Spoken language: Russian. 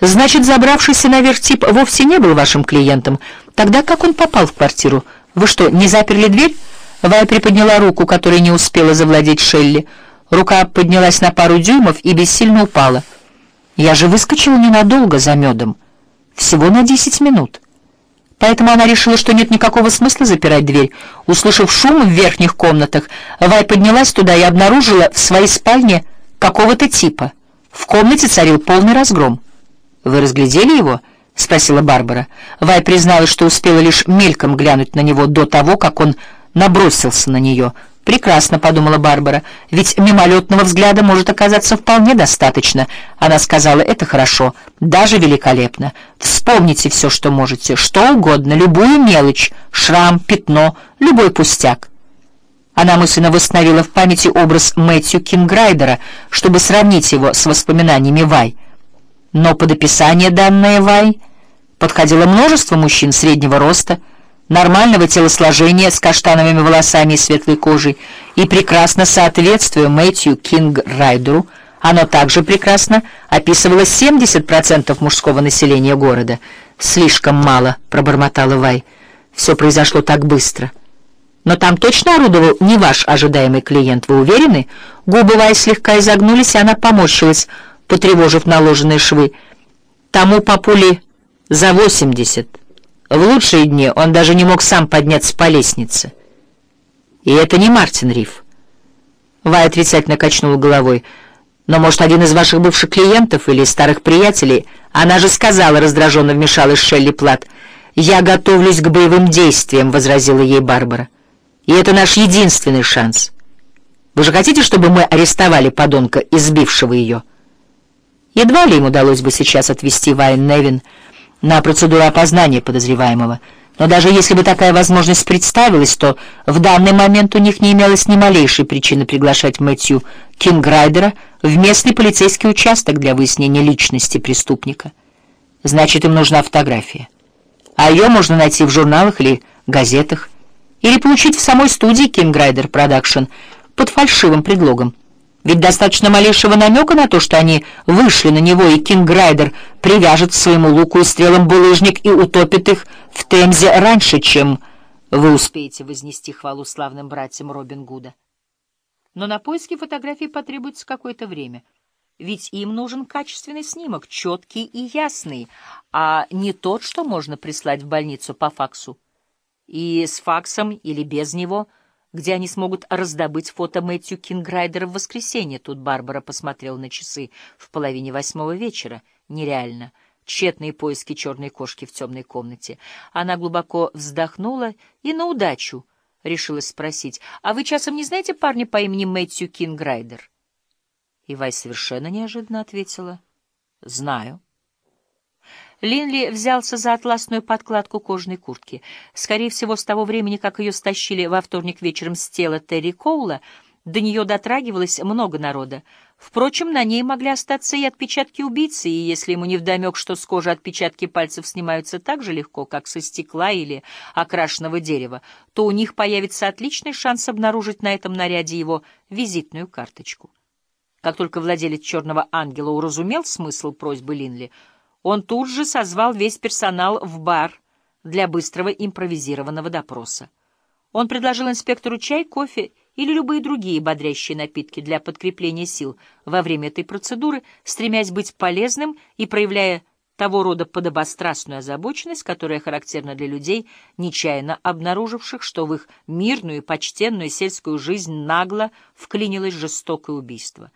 Значит, забравшийся наверх тип вовсе не был вашим клиентом. Тогда как он попал в квартиру? Вы что, не заперли дверь? Вая приподняла руку, которой не успела завладеть Шелли. Рука поднялась на пару дюймов и бессильно упала. Я же выскочила ненадолго за медом. Всего на десять минут. Поэтому она решила, что нет никакого смысла запирать дверь. Услышав шум в верхних комнатах, Вай поднялась туда и обнаружила в своей спальне какого-то типа. В комнате царил полный разгром. «Вы разглядели его?» — спросила Барбара. Вай призналась, что успела лишь мельком глянуть на него до того, как он набросился на нее — «Прекрасно», — подумала Барбара, — «ведь мимолетного взгляда может оказаться вполне достаточно». Она сказала, «Это хорошо, даже великолепно. Вспомните все, что можете, что угодно, любую мелочь, шрам, пятно, любой пустяк». Она мысленно восстановила в памяти образ Мэтью Кинг-Райдера, чтобы сравнить его с воспоминаниями Вай. Но под описание данное Вай подходило множество мужчин среднего роста, нормального телосложения с каштановыми волосами и светлой кожей, и прекрасно соответствуя Мэтью Кинг-Райдеру, оно также прекрасно описывало 70% мужского населения города. «Слишком мало», — пробормотала Вай. «Все произошло так быстро». «Но там точно орудовал не ваш ожидаемый клиент, вы уверены?» Губы Вай слегка изогнулись, и она поморщилась, потревожив наложенные швы. «Тому папули за восемьдесят». В лучшие дни он даже не мог сам подняться по лестнице. И это не Мартин Риф. Вай отрицательно качнул головой. Но, может, один из ваших бывших клиентов или старых приятелей? Она же сказала, раздраженно вмешалась Шелли Плат. «Я готовлюсь к боевым действиям», — возразила ей Барбара. «И это наш единственный шанс. Вы же хотите, чтобы мы арестовали подонка, избившего ее?» Едва ли им удалось бы сейчас отвезти Вайн Невин, — на процедуру опознания подозреваемого. Но даже если бы такая возможность представилась, то в данный момент у них не имелось ни малейшей причины приглашать Мэтью Кинг-Райдера в местный полицейский участок для выяснения личности преступника. Значит, им нужна фотография. А ее можно найти в журналах или газетах, или получить в самой студии Кинг-Райдер Продакшн под фальшивым предлогом. Ведь достаточно малейшего намека на то, что они вышли на него, и Кинг-Райдер привяжет к своему луку и стрелам булыжник и утопит их в Темзе раньше, чем вы успеете вознести хвалу славным братьям Робин Гуда. Но на поиски фотографии потребуется какое-то время, ведь им нужен качественный снимок, четкий и ясный, а не тот, что можно прислать в больницу по факсу. И с факсом или без него — где они смогут раздобыть фото Мэтью Кинг-Райдера в воскресенье. Тут Барбара посмотрела на часы в половине восьмого вечера. Нереально. Тщетные поиски черной кошки в темной комнате. Она глубоко вздохнула и на удачу решилась спросить, «А вы часом не знаете парня по имени Мэтью Кинг-Райдер?» И Вай совершенно неожиданно ответила, «Знаю». Линли взялся за атласную подкладку кожаной куртки. Скорее всего, с того времени, как ее стащили во вторник вечером с тела Терри Коула, до нее дотрагивалось много народа. Впрочем, на ней могли остаться и отпечатки убийцы, и если ему невдомек, что с кожи отпечатки пальцев снимаются так же легко, как со стекла или окрашенного дерева, то у них появится отличный шанс обнаружить на этом наряде его визитную карточку. Как только владелец «Черного ангела» уразумел смысл просьбы Линли, он тут же созвал весь персонал в бар для быстрого импровизированного допроса. Он предложил инспектору чай, кофе или любые другие бодрящие напитки для подкрепления сил во время этой процедуры, стремясь быть полезным и проявляя того рода подобострастную озабоченность, которая характерна для людей, нечаянно обнаруживших, что в их мирную и почтенную сельскую жизнь нагло вклинилось жестокое убийство.